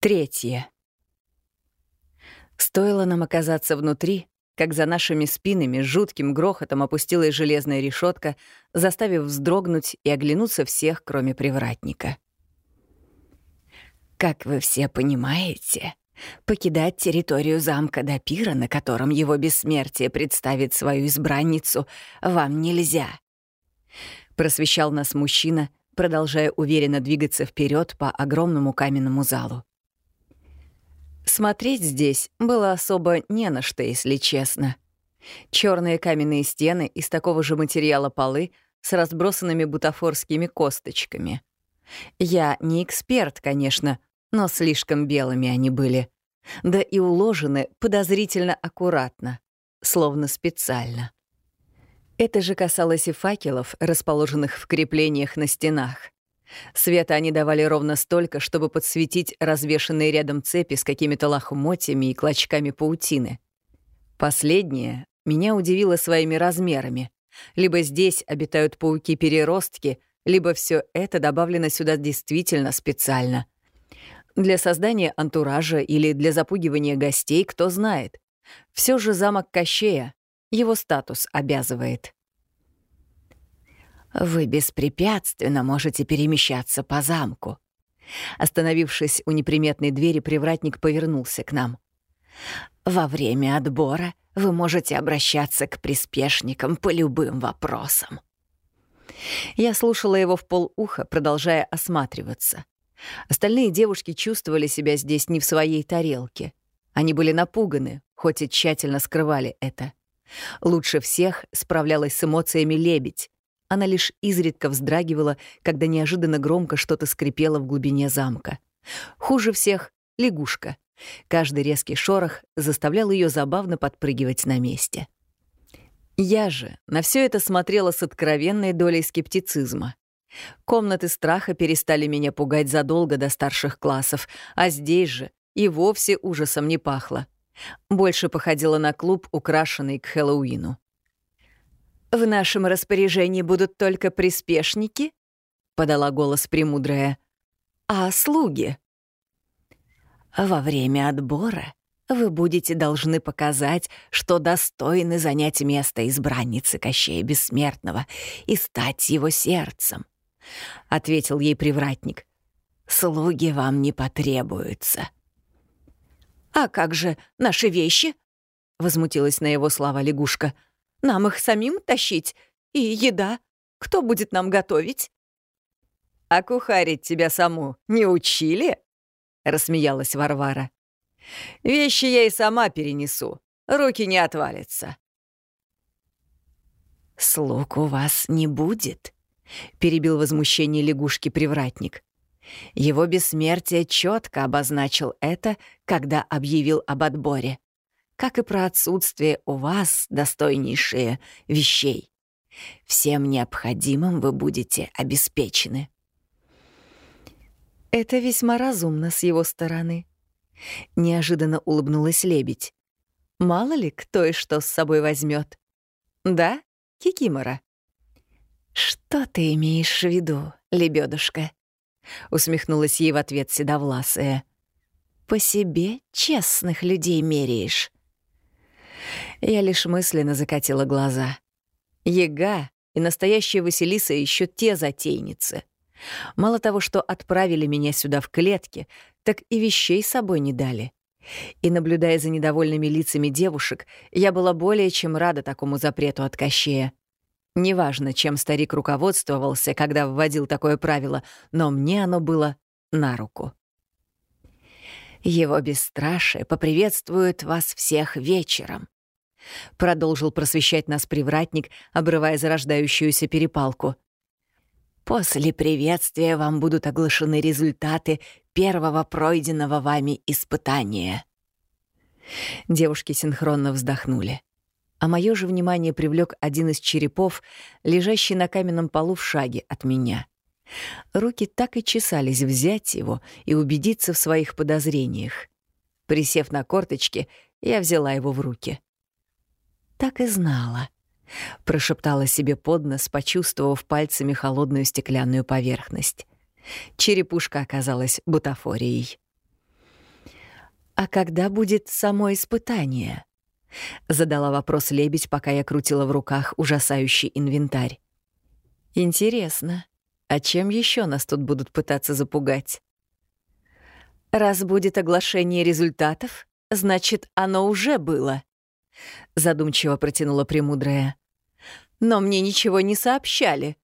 Третье. Стоило нам оказаться внутри, как за нашими спинами жутким грохотом опустилась железная решетка, заставив вздрогнуть и оглянуться всех, кроме привратника. «Как вы все понимаете, покидать территорию замка до пира, на котором его бессмертие представит свою избранницу, вам нельзя», — просвещал нас мужчина, продолжая уверенно двигаться вперед по огромному каменному залу. Смотреть здесь было особо не на что, если честно. Черные каменные стены из такого же материала полы с разбросанными бутафорскими косточками. Я не эксперт, конечно, но слишком белыми они были. Да и уложены подозрительно аккуратно, словно специально. Это же касалось и факелов, расположенных в креплениях на стенах. Света они давали ровно столько, чтобы подсветить развешанные рядом цепи с какими-то лохмотьями и клочками паутины. Последнее меня удивило своими размерами. Либо здесь обитают пауки-переростки, либо все это добавлено сюда действительно специально. Для создания антуража или для запугивания гостей, кто знает. Все же замок Кощея, его статус обязывает. Вы беспрепятственно можете перемещаться по замку. Остановившись у неприметной двери, привратник повернулся к нам. Во время отбора вы можете обращаться к приспешникам по любым вопросам. Я слушала его в полуха, продолжая осматриваться. Остальные девушки чувствовали себя здесь не в своей тарелке. Они были напуганы, хоть и тщательно скрывали это. Лучше всех справлялась с эмоциями лебедь. Она лишь изредка вздрагивала, когда неожиданно громко что-то скрипело в глубине замка. Хуже всех — лягушка. Каждый резкий шорох заставлял ее забавно подпрыгивать на месте. Я же на все это смотрела с откровенной долей скептицизма. Комнаты страха перестали меня пугать задолго до старших классов, а здесь же и вовсе ужасом не пахло. Больше походило на клуб, украшенный к Хэллоуину. «В нашем распоряжении будут только приспешники?» — подала голос Премудрая. «А слуги?» «Во время отбора вы будете должны показать, что достойны занять место избранницы Кощея Бессмертного и стать его сердцем», — ответил ей привратник. «Слуги вам не потребуются». «А как же наши вещи?» — возмутилась на его слова лягушка — нам их самим тащить? И еда? Кто будет нам готовить?» «А кухарить тебя саму не учили?» — рассмеялась Варвара. «Вещи я и сама перенесу. Руки не отвалятся». «Слуг у вас не будет», — перебил возмущение лягушки-привратник. Его бессмертие четко обозначил это, когда объявил об отборе как и про отсутствие у вас, достойнейшие, вещей. Всем необходимым вы будете обеспечены. Это весьма разумно с его стороны. Неожиданно улыбнулась лебедь. Мало ли, кто и что с собой возьмет. Да, Кикимора? Что ты имеешь в виду, лебедушка? Усмехнулась ей в ответ седовласая. По себе честных людей меряешь. Я лишь мысленно закатила глаза. Ега и настоящая Василиса еще те затейницы. Мало того, что отправили меня сюда в клетке, так и вещей с собой не дали. И, наблюдая за недовольными лицами девушек, я была более чем рада такому запрету от Кощея. Неважно, чем старик руководствовался, когда вводил такое правило, но мне оно было на руку. Его бесстрашие поприветствует вас всех вечером. Продолжил просвещать нас привратник, обрывая зарождающуюся перепалку. После приветствия вам будут оглашены результаты первого пройденного вами испытания. Девушки синхронно вздохнули. А мое же внимание привлек один из черепов, лежащий на каменном полу в шаге от меня. Руки так и чесались взять его и убедиться в своих подозрениях. Присев на корточки, я взяла его в руки. «Так и знала», — прошептала себе под нос, почувствовав пальцами холодную стеклянную поверхность. Черепушка оказалась бутафорией. «А когда будет само испытание?» — задала вопрос лебедь, пока я крутила в руках ужасающий инвентарь. «Интересно, а чем еще нас тут будут пытаться запугать?» «Раз будет оглашение результатов, значит, оно уже было», — задумчиво протянула Премудрая. «Но мне ничего не сообщали.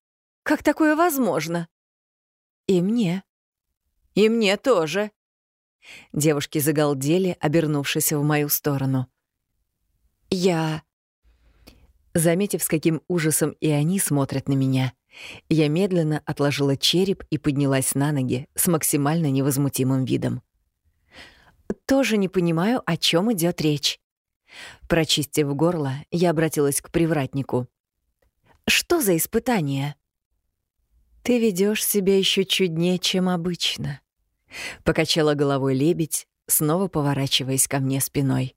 Как такое возможно?» «И мне». «И мне тоже», Девушки загалдели, обернувшись в мою сторону. «Я...» Заметив, с каким ужасом и они смотрят на меня, я медленно отложила череп и поднялась на ноги с максимально невозмутимым видом. «Тоже не понимаю, о чем идет речь». Прочистив горло, я обратилась к привратнику. «Что за испытание?» «Ты ведешь себя еще чуднее, чем обычно», Покачала головой лебедь, снова поворачиваясь ко мне спиной.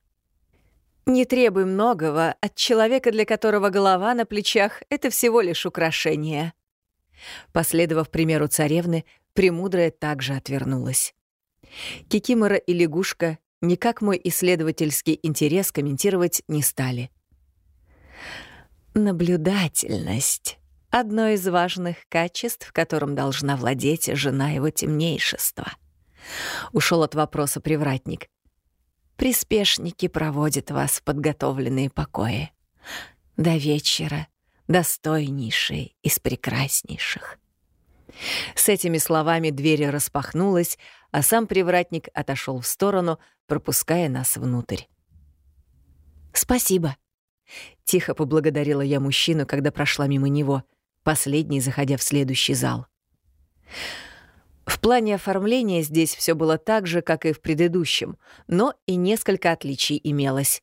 «Не требуй многого от человека, для которого голова на плечах — это всего лишь украшение». Последовав примеру царевны, Премудрая также отвернулась. Кикимора и лягушка никак мой исследовательский интерес комментировать не стали. Наблюдательность — одно из важных качеств, которым должна владеть жена его темнейшества. Ушел от вопроса привратник. Приспешники проводят вас в подготовленные покои. До вечера достойнейшие из прекраснейших. С этими словами дверь распахнулась, а сам привратник отошел в сторону, пропуская нас внутрь. «Спасибо», — тихо поблагодарила я мужчину, когда прошла мимо него, последний заходя в следующий зал. В плане оформления здесь все было так же, как и в предыдущем, но и несколько отличий имелось.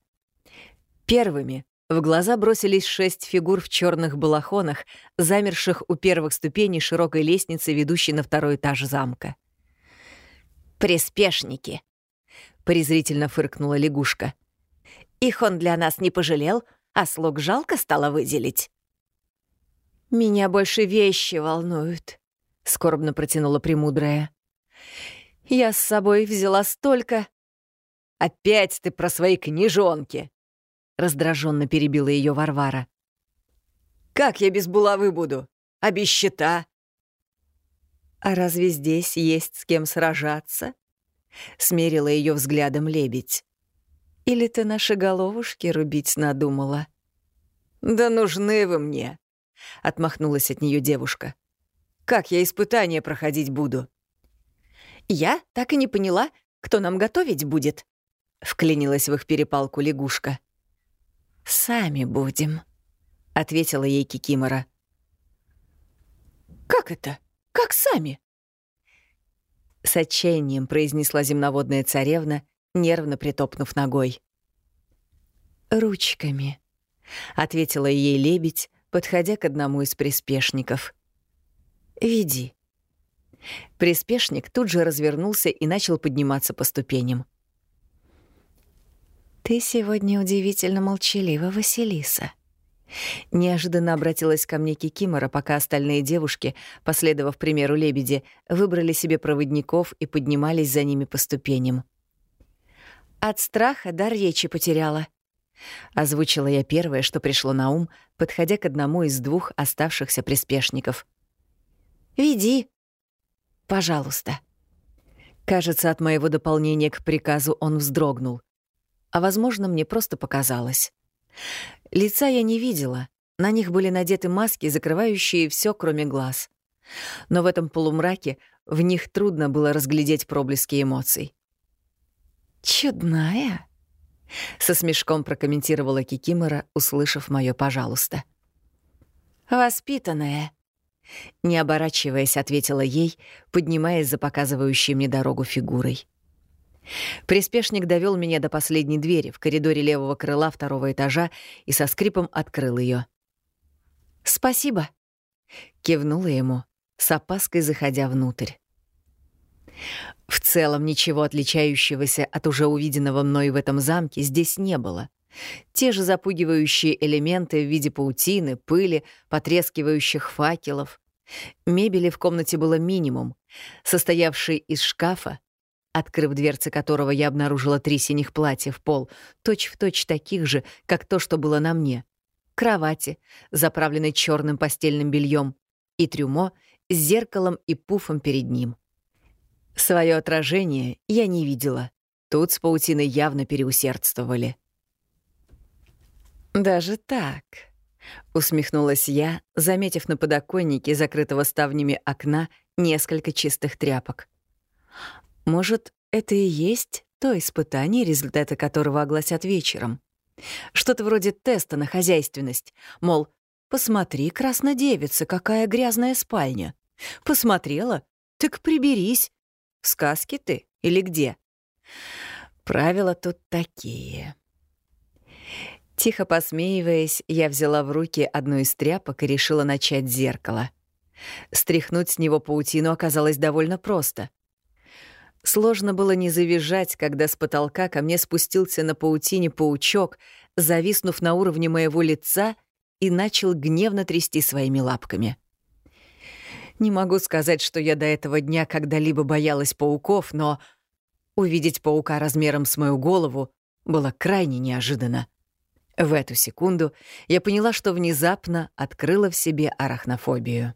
Первыми в глаза бросились шесть фигур в черных балахонах, замерших у первых ступеней широкой лестницы, ведущей на второй этаж замка. «Приспешники!» — презрительно фыркнула лягушка. «Их он для нас не пожалел, а слуг жалко стало выделить». «Меня больше вещи волнуют», — скорбно протянула Премудрая. «Я с собой взяла столько...» «Опять ты про свои книжонки!» — раздраженно перебила ее Варвара. «Как я без булавы буду? А без щита?» «А разве здесь есть с кем сражаться?» — смерила ее взглядом лебедь. «Или ты наши головушки рубить надумала?» «Да нужны вы мне!» — отмахнулась от нее девушка. Как я испытания проходить буду?» «Я так и не поняла, кто нам готовить будет», — вклинилась в их перепалку лягушка. «Сами будем», — ответила ей Кикимора. «Как это? Как сами?» С отчаянием произнесла земноводная царевна, нервно притопнув ногой. «Ручками», — ответила ей лебедь, подходя к одному из приспешников. «Веди». Приспешник тут же развернулся и начал подниматься по ступеням. «Ты сегодня удивительно молчалива, Василиса». Неожиданно обратилась ко мне Кикимора, пока остальные девушки, последовав примеру лебеди, выбрали себе проводников и поднимались за ними по ступеням. «От страха дар речи потеряла», — озвучила я первое, что пришло на ум, подходя к одному из двух оставшихся приспешников — Веди. Пожалуйста. Кажется, от моего дополнения к приказу он вздрогнул. А, возможно, мне просто показалось. Лица я не видела. На них были надеты маски, закрывающие все, кроме глаз. Но в этом полумраке в них трудно было разглядеть проблески эмоций. «Чудная», — со смешком прокомментировала Кикимора, услышав моё «пожалуйста». «Воспитанная», не оборачиваясь, ответила ей, поднимаясь за показывающей мне дорогу фигурой. Приспешник довел меня до последней двери в коридоре левого крыла второго этажа и со скрипом открыл ее. «Спасибо», — кивнула ему, с опаской заходя внутрь. В целом ничего отличающегося от уже увиденного мной в этом замке здесь не было. Те же запугивающие элементы в виде паутины, пыли, потрескивающих факелов. Мебели в комнате было минимум, состоявший из шкафа, открыв дверцы которого я обнаружила три синих платья в пол, точь-в-точь точь таких же, как то, что было на мне. Кровати, заправленной черным постельным бельем, и трюмо с зеркалом и пуфом перед ним. Свое отражение я не видела. Тут с паутиной явно переусердствовали. «Даже так», — усмехнулась я, заметив на подоконнике, закрытого ставнями окна, несколько чистых тряпок. «Может, это и есть то испытание, результаты которого огласят вечером? Что-то вроде теста на хозяйственность, мол, посмотри, краснодевица, какая грязная спальня. Посмотрела? Так приберись. В сказке ты или где?» Правила тут такие. Тихо посмеиваясь, я взяла в руки одну из тряпок и решила начать зеркало. Стряхнуть с него паутину оказалось довольно просто. Сложно было не завизжать, когда с потолка ко мне спустился на паутине паучок, зависнув на уровне моего лица и начал гневно трясти своими лапками. Не могу сказать, что я до этого дня когда-либо боялась пауков, но увидеть паука размером с мою голову было крайне неожиданно. В эту секунду я поняла, что внезапно открыла в себе арахнофобию.